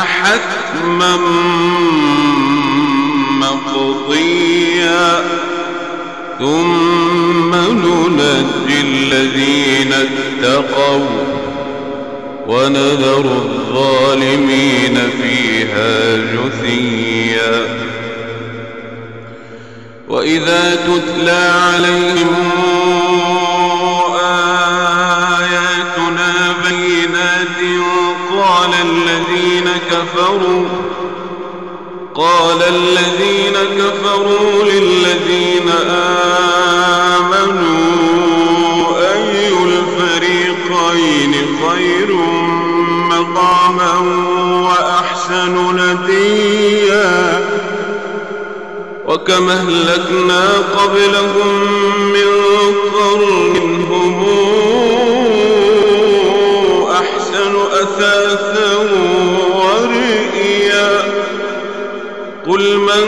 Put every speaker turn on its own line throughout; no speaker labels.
حتما مقضيا. ثم ننجي الذين اتقوا ونذر الظالمين فيها جثيا. وإذا تتلى عليهم كفروا قال الذين كفروا للذين آمنوا أي الفريقين خير مقاما وأحسن نديا وكم أهلكنا قبلهم من قرن قل من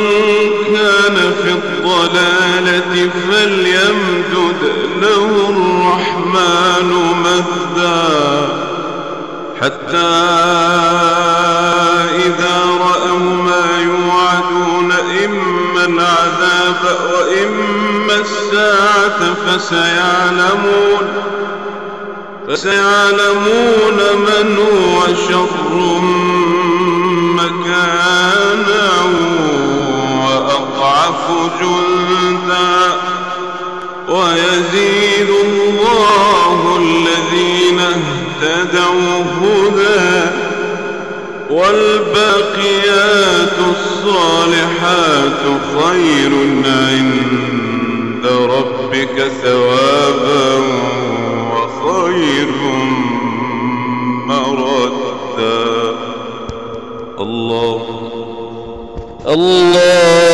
كان في الضلالة فليمدد له الرحمن مدا حتى إذا رأوا ما يوعدون إما العذاب وإما الساعة فسيعلمون فسيعلمون من هو شر مكانا ويزيد الله الذين اهتدوا هدى والبقيات الصالحات خير عند ربك ثوابا وخير مردا الله. الله.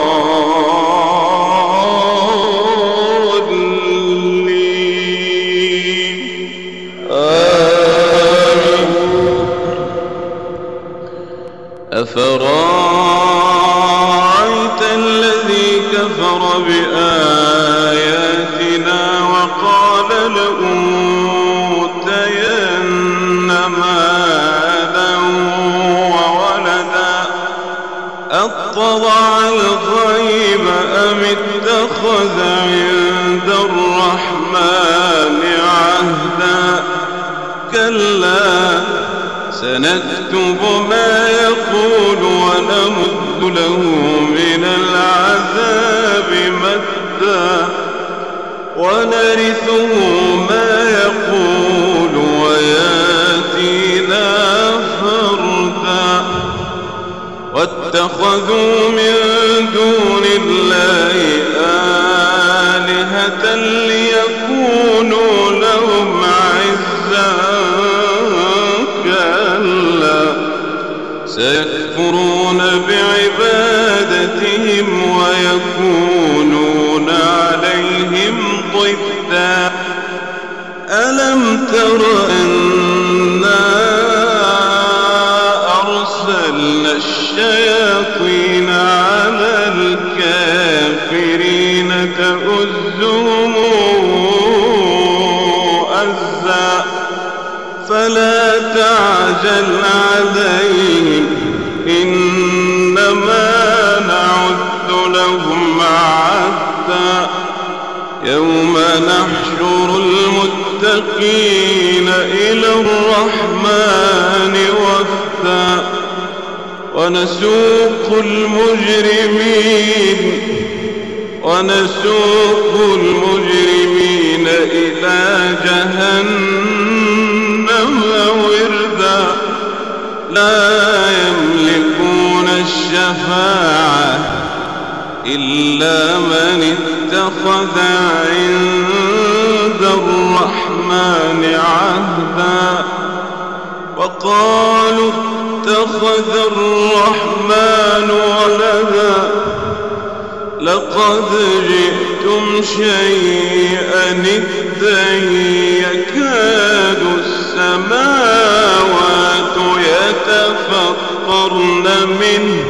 أطلع الغيب أم اتخذ عند الرحمن عهدا؟ كلا سنكتب ما يقول ونمد له من العذاب مدا. ونرثه سيكفرون يوم نحشر المتقين إلى الرحمن وفدا ونسوق المجرمين ونسوق المجرمين إلى جهنم وردا. لا يملكون الشفاعة إلا من اتخذ عند عهدا وقالوا اتخذ الرحمن ولدا. لقد جئتم شيئا إدا يكاد السماوات يتفطرن منه.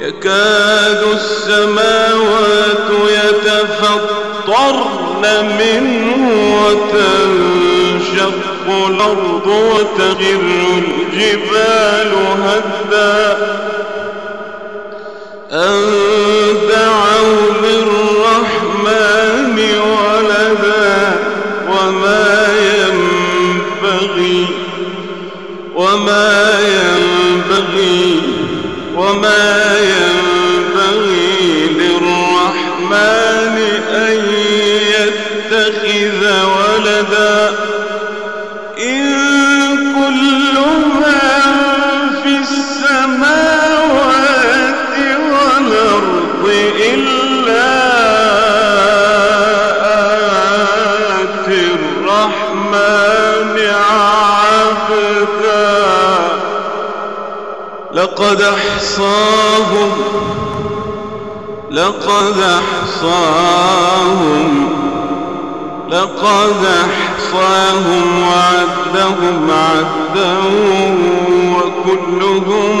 يكاد السماوات يتفطرن منه وتنشق الأرض وتخر الجبال هدا أن دعوا للرحمن ولدا وما ينبغي وما ينبغي وما ينبغي لقد أحصاهم لقد أحصاهم لقد أحصاهم وعدهم عدا وكلهم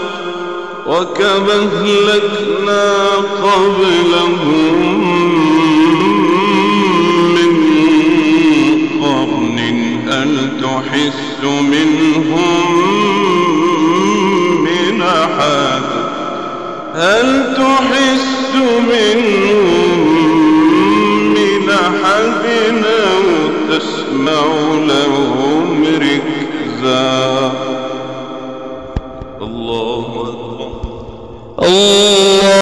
وكما أهلكنا قبلهم من قرن هل تحس منهم